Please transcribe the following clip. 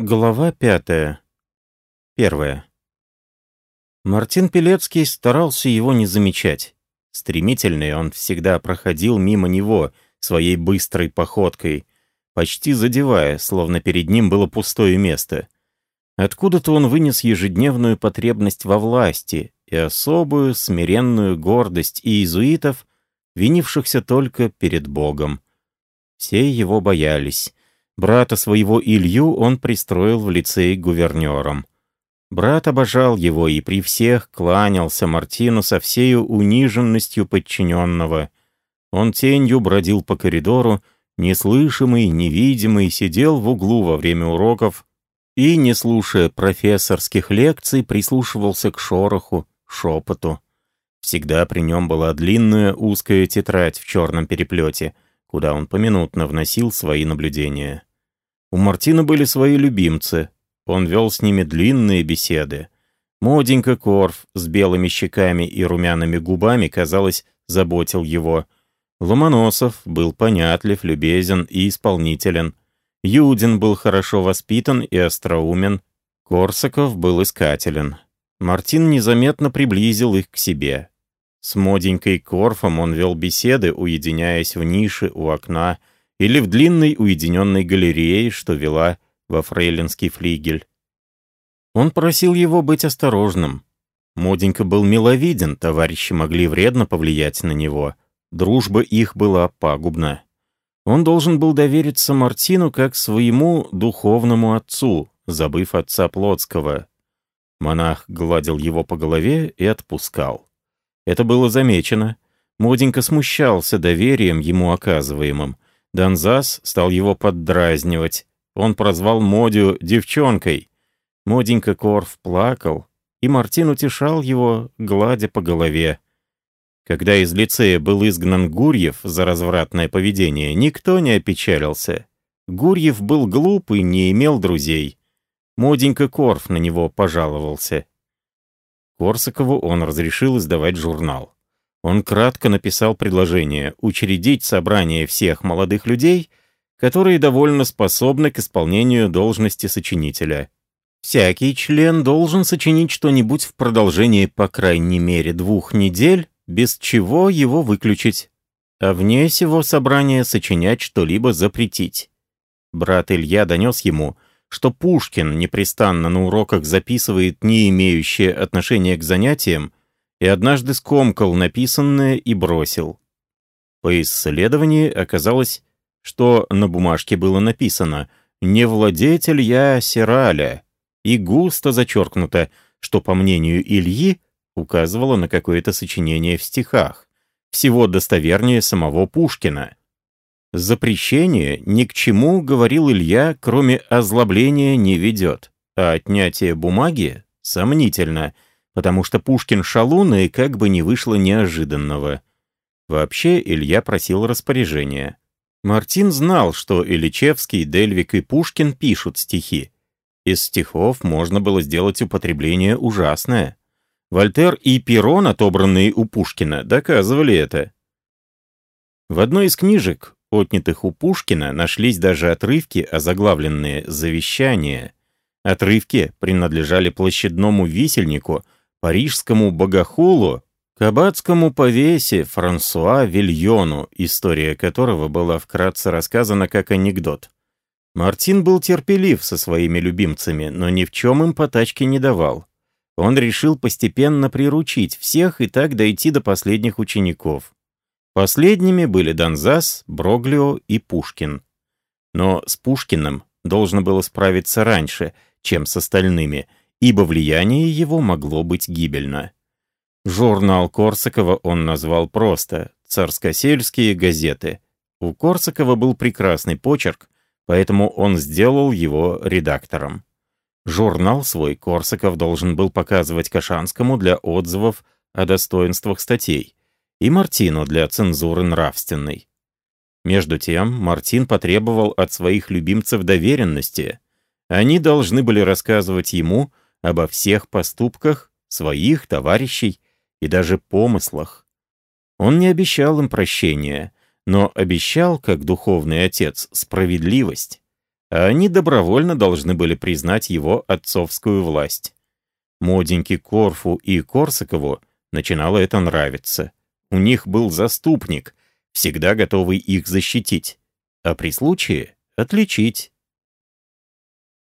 Глава пятая. Первая. Мартин Пелецкий старался его не замечать. Стремительный он всегда проходил мимо него своей быстрой походкой, почти задевая, словно перед ним было пустое место. Откуда-то он вынес ежедневную потребность во власти и особую смиренную гордость иезуитов, винившихся только перед Богом. Все его боялись. Брата своего Илью он пристроил в лицей гувернером. Брат обожал его и при всех кланялся Мартину со всею униженностью подчиненного. Он тенью бродил по коридору, неслышимый, невидимый, сидел в углу во время уроков и, не слушая профессорских лекций, прислушивался к шороху, шепоту. Всегда при нем была длинная узкая тетрадь в черном переплете, куда он поминутно вносил свои наблюдения. У Мартина были свои любимцы. Он вел с ними длинные беседы. Моденька Корф с белыми щеками и румяными губами, казалось, заботил его. Ломоносов был понятлив, любезен и исполнителен. Юдин был хорошо воспитан и остроумен. Корсаков был искателен. Мартин незаметно приблизил их к себе. С моденькой Корфом он вел беседы, уединяясь в нише у окна, или в длинной уединенной галерее, что вела во фрейлинский флигель. Он просил его быть осторожным. Моденька был миловиден, товарищи могли вредно повлиять на него. Дружба их была пагубна. Он должен был довериться Мартину как своему духовному отцу, забыв отца Плотского. Монах гладил его по голове и отпускал. Это было замечено. Моденька смущался доверием ему оказываемым, Донзас стал его поддразнивать. Он прозвал Модю девчонкой. Моденька Корф плакал, и Мартин утешал его, гладя по голове. Когда из лицея был изгнан Гурьев за развратное поведение, никто не опечалился. Гурьев был глуп и не имел друзей. Моденька Корф на него пожаловался. Корсакову он разрешил издавать журнал. Он кратко написал предложение учредить собрание всех молодых людей, которые довольно способны к исполнению должности сочинителя. Всякий член должен сочинить что-нибудь в продолжении по крайней мере двух недель, без чего его выключить, а вне сего собрания сочинять что-либо запретить. Брат Илья донес ему, что Пушкин непрестанно на уроках записывает не имеющие отношения к занятиям, и однажды скомкал написанное и бросил. По исследованию оказалось, что на бумажке было написано «Не владетель я Сираля», и густо зачеркнуто, что, по мнению Ильи, указывало на какое-то сочинение в стихах, всего достовернее самого Пушкина. Запрещение ни к чему, говорил Илья, кроме озлобления не ведет, а отнятие бумаги сомнительно — потому что Пушкин шалун и как бы не вышло неожиданного. Вообще Илья просил распоряжения. Мартин знал, что Ильичевский, Дельвик и Пушкин пишут стихи. Из стихов можно было сделать употребление ужасное. Вольтер и Перрон, отобранные у Пушкина, доказывали это. В одной из книжек, отнятых у Пушкина, нашлись даже отрывки, озаглавленные «Завещание». Отрывки принадлежали площадному висельнику — парижскому богохулу, кабацкому повесе Франсуа Вильону, история которого была вкратце рассказана как анекдот. Мартин был терпелив со своими любимцами, но ни в чем им потачки не давал. Он решил постепенно приручить всех и так дойти до последних учеников. Последними были Донзас, Броглио и Пушкин. Но с Пушкиным должно было справиться раньше, чем с остальными — ибо влияние его могло быть гибельно. Журнал Корсакова он назвал просто «Царскосельские газеты». У Корсакова был прекрасный почерк, поэтому он сделал его редактором. Журнал свой Корсаков должен был показывать Кашанскому для отзывов о достоинствах статей и Мартину для цензуры нравственной. Между тем, Мартин потребовал от своих любимцев доверенности. Они должны были рассказывать ему обо всех поступках своих товарищей и даже помыслах. Он не обещал им прощения, но обещал, как духовный отец, справедливость. а они добровольно должны были признать его отцовскую власть. Моденьке Корфу и Корсакову начинало это нравиться. У них был заступник, всегда готовый их защитить, а при случае — отличить.